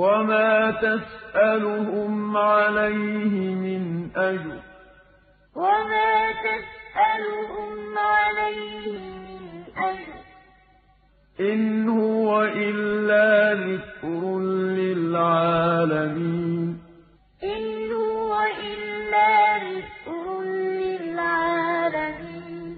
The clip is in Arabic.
وَمَا تَسْأَلُهُمْ عَلَيْهِ مِنْ أَجْرٍ ۚ وَمَا تَسْأَلُهُمْ عَلَيْهِ مِنْ أَجْرٍ ۚ إِنْ هُوَ إِلَّا ذِكْرٌ لِّلْعَالَمِينَ إن